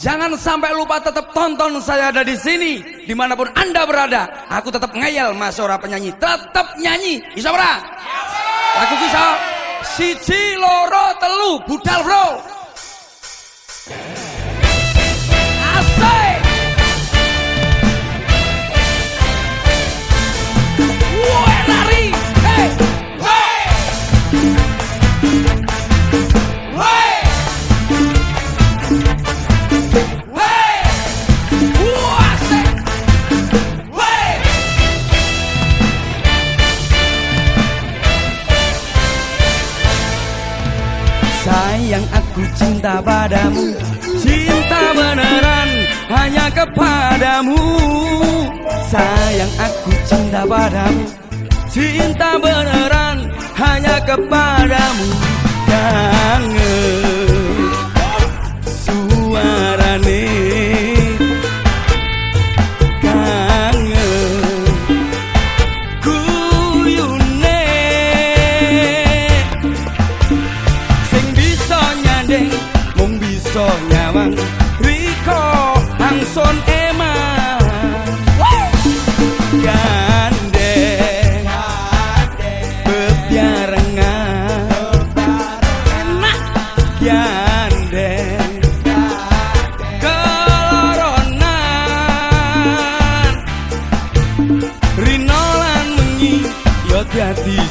jangan sampai lupa tetap tonton saya ada di sini. Di mana pun anda berada, aku tetap ngeyel mas ora penyanyi, tetap nyanyi. Bisa ora? Lagu bisa. Siji loro telu budal bro. Aku cinta padamu Cinta beneran hanya kepadamu. Sayang aku cinta padamu Cinta beneran hanya kepadamu bisa nyandeng mung bisa nyawang. Riko Angson gandeng gandeng.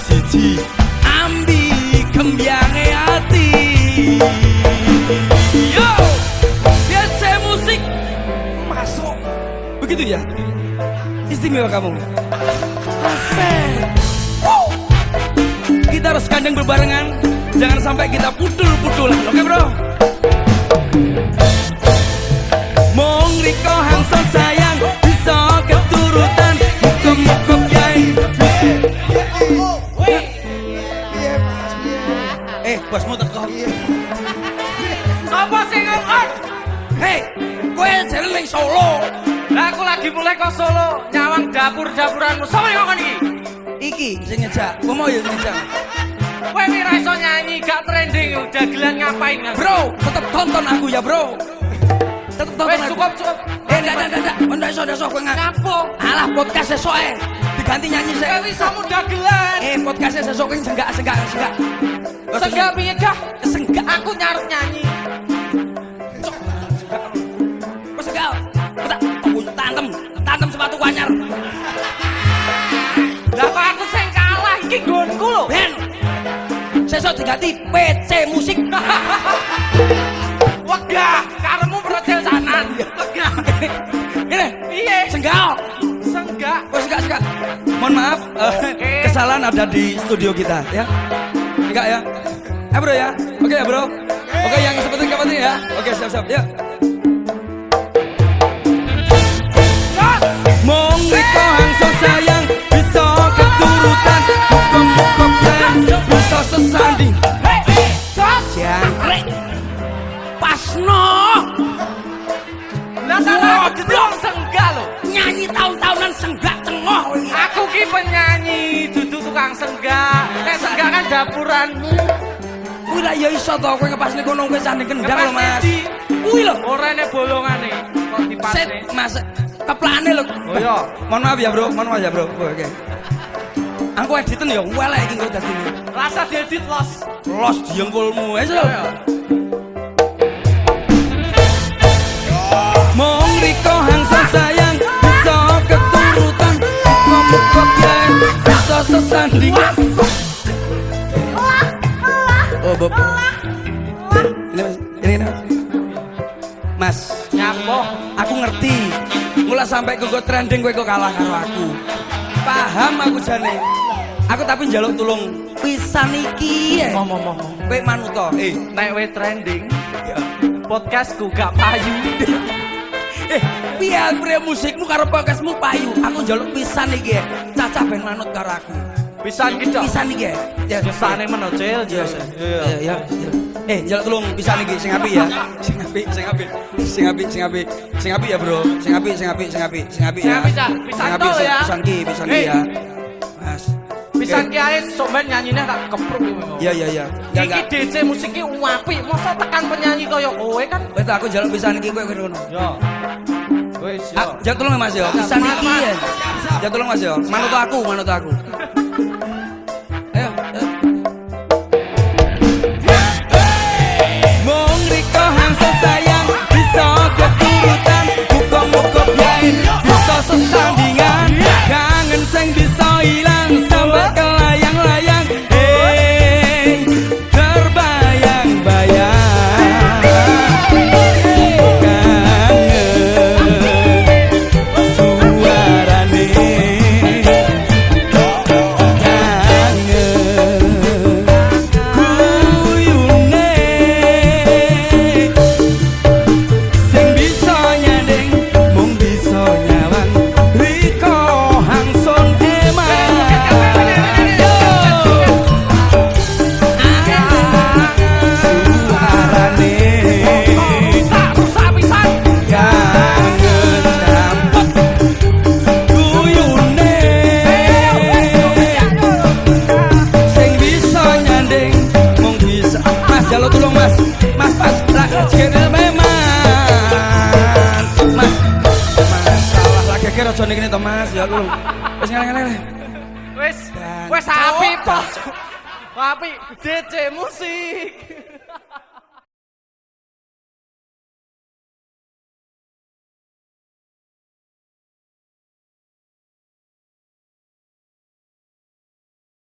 Siji. Ambi kembyange ati ya istimewa kamu. Asik kita harus gandeng berbarengan. Jangan sampai kita putul-putulan oke bro? Mong Riko Lah aku lagi mulai kok Solo, nyawang dapur-dapuranmu. Sopo yang ngomong iki? Iki sing ngejak. Kowe mau ya ngejak. Kowe ora iso nyanyi, gak trending, udah gelan ngapain kan? Bro, tetep tonton aku ya, Bro. Tetep tonton Wes aku. cukup cukup. Eh, ndak ndak ndak. Ndak iso iso kowe ngak. Ngapo? Alah podcast esok eh. Diganti nyanyi sih. Kowe iso muda gelan. Eh, podcast esok kowe senggak senggak senggak. Senggak piye dah? Senggak Aku nyarep nyanyi. Sesuk diganti PC musik. Wegah, karemu projel sanan. Wegah. Ini, Piye? senggal. Senggak. Oh, enggak, enggak. Mohon maaf, eh, kesalahan ada di studio kita, ya. Enggak ya. Eh bro ya, oke ya bro. Oke yang seperti penting ya. Oke siap siap ya. Nyanyi tahun-tahunan senggak cengoh. Aku ki penyanyi, dudu tukang senggak. Nek senggak kan dapuranmu. Kuwi lah ya iso to kowe ngepasne kono kowe sanding kendang lho Mas. Kuwi lho. ora ene bolongane kok Set dipasne. Mas keplane lho. Oh, iya. Mohon maaf ya, Bro. Mohon maaf ya, Bro. Oh, Oke. Aku editen ya welek iki kok dadi ini. Rasa diedit los. Los diengkulmu. Ayo. Oh, iya. Mong Riko Hangso sayang bisa sesanding. Oh, Bob. Ini Mas. Ini, ini. Mas, Nyapo? aku ngerti. Mulai sampai kok trending kowe kok kalah karo aku. Paham aku jane. Aku tapi njaluk tulung pisan iki ya. Ngomong ngomong. Kowe manut to. Eh, Nek we trending, ya. podcastku gak payu. Eh, piye pria musikmu karo podcastmu payu. Aku njaluk pisan iki ya. Cacah ben manut karo aku. Pisan ki, Cok. nih, iki. Ya, sesane ya. menocil, Cok. Iya, iya. Ya, ya. Eh, jalan tolong pisan iki sing apik ya. Sing apik, sing apik. Sing apik, sing apik. Sing apik ya, Bro. Sing apik, sing apik, sing apik, sing apik ya. Sing apik, ya. Pisan ki, pisan ki ya. Mas. Pisan eh. ki ae sok ben nyanyine tak kepruk iki. Iya, iya, iya. Iki DC musik ki apik. Masa tekan penyanyi kaya kowe kan. Wes aku jalan pisan iki kowe ngono. Yo. Wis yo. Ah, Jatuh tolong Mas yo. Pisan iki ya. Jatuh tolong Mas yo. Manut aku, manut aku. kira aja gini to mas, ya lu Wis ngene-ngene. Wis, wis api pak Api, DC musik